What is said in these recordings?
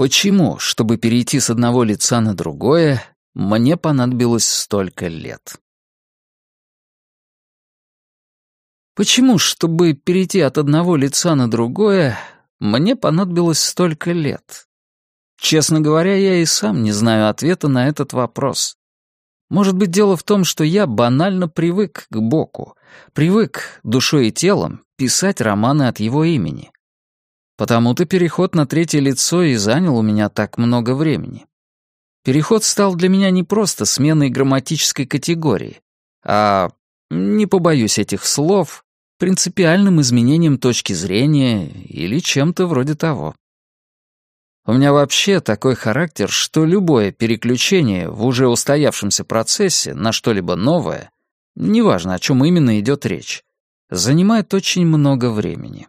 Почему, чтобы перейти с одного лица на другое, мне понадобилось столько лет? Почему, чтобы перейти от одного лица на другое, мне понадобилось столько лет? Честно говоря, я и сам не знаю ответа на этот вопрос. Может быть, дело в том, что я банально привык к Боку, привык душой и телом писать романы от его имени. Потому-то переход на третье лицо и занял у меня так много времени. Переход стал для меня не просто сменой грамматической категории, а, не побоюсь этих слов, принципиальным изменением точки зрения или чем-то вроде того. У меня вообще такой характер, что любое переключение в уже устоявшемся процессе на что-либо новое, неважно, о чем именно идет речь, занимает очень много времени.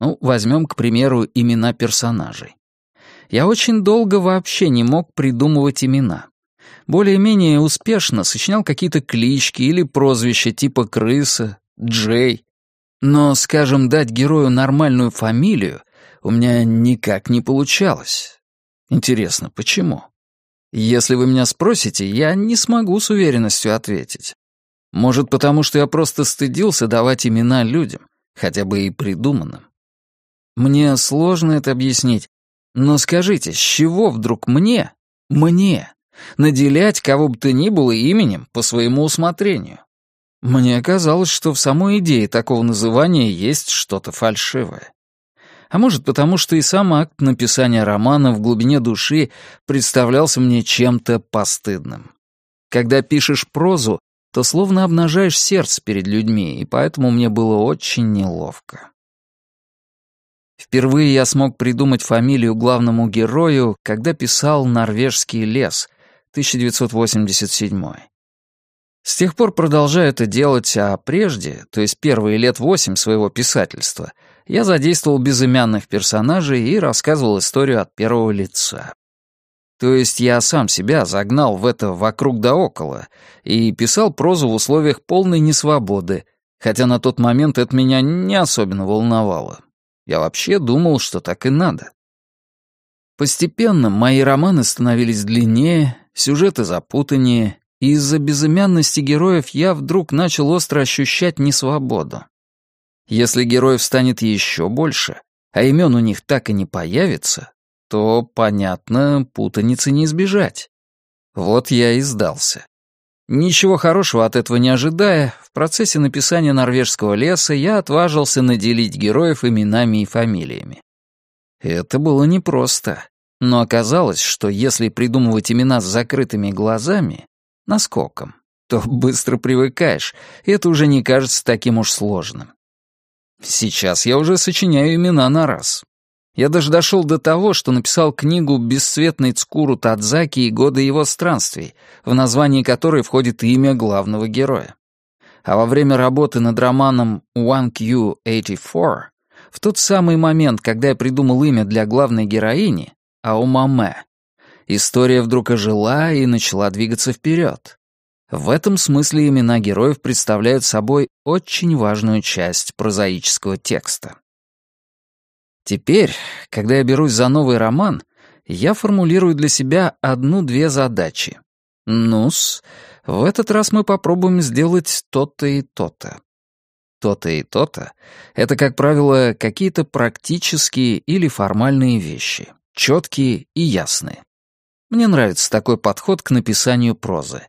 Ну, возьмем, к примеру, имена персонажей. Я очень долго вообще не мог придумывать имена. Более-менее успешно сочинял какие-то клички или прозвища типа «крыса», «Джей». Но, скажем, дать герою нормальную фамилию у меня никак не получалось. Интересно, почему? Если вы меня спросите, я не смогу с уверенностью ответить. Может, потому что я просто стыдился давать имена людям, хотя бы и придуманным. Мне сложно это объяснить, но скажите, с чего вдруг мне, мне, наделять кого бы то ни было именем по своему усмотрению? Мне казалось, что в самой идее такого называния есть что-то фальшивое. А может, потому что и сам акт написания романа в глубине души представлялся мне чем-то постыдным. Когда пишешь прозу, то словно обнажаешь сердце перед людьми, и поэтому мне было очень неловко. Впервые я смог придумать фамилию главному герою, когда писал «Норвежский лес» 1987 С тех пор продолжаю это делать, а прежде, то есть первые лет восемь своего писательства, я задействовал безымянных персонажей и рассказывал историю от первого лица. То есть я сам себя загнал в это вокруг да около и писал прозу в условиях полной несвободы, хотя на тот момент это меня не особенно волновало. Я вообще думал, что так и надо. Постепенно мои романы становились длиннее, сюжеты запутаннее, и из-за безымянности героев я вдруг начал остро ощущать несвободу. Если героев станет еще больше, а имен у них так и не появится, то, понятно, путаницы не избежать. Вот я и сдался. Ничего хорошего от этого не ожидая, в процессе написания «Норвежского леса» я отважился наделить героев именами и фамилиями. Это было непросто, но оказалось, что если придумывать имена с закрытыми глазами, наскоком, то быстро привыкаешь, и это уже не кажется таким уж сложным. Сейчас я уже сочиняю имена на раз. Я даже дошел до того, что написал книгу «Бесцветный Цкуру Тадзаки и годы его странствий», в названии которой входит имя главного героя. А во время работы над романом «One Q84», в тот самый момент, когда я придумал имя для главной героини, Аумаме, история вдруг ожила и начала двигаться вперед. В этом смысле имена героев представляют собой очень важную часть прозаического текста. Теперь, когда я берусь за новый роман, я формулирую для себя одну-две задачи. Ну-с, в этот раз мы попробуем сделать то-то и то-то. То-то и то-то — это, как правило, какие-то практические или формальные вещи, четкие и ясные. Мне нравится такой подход к написанию прозы.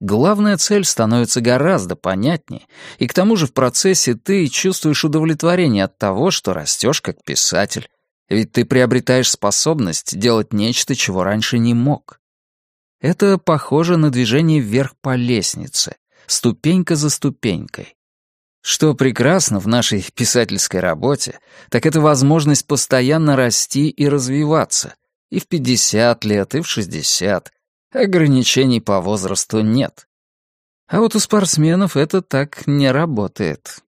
Главная цель становится гораздо понятнее, и к тому же в процессе ты чувствуешь удовлетворение от того, что растешь как писатель, ведь ты приобретаешь способность делать нечто, чего раньше не мог. Это похоже на движение вверх по лестнице, ступенька за ступенькой. Что прекрасно в нашей писательской работе, так это возможность постоянно расти и развиваться, и в 50 лет, и в 60, Ограничений по возрасту нет. А вот у спортсменов это так не работает.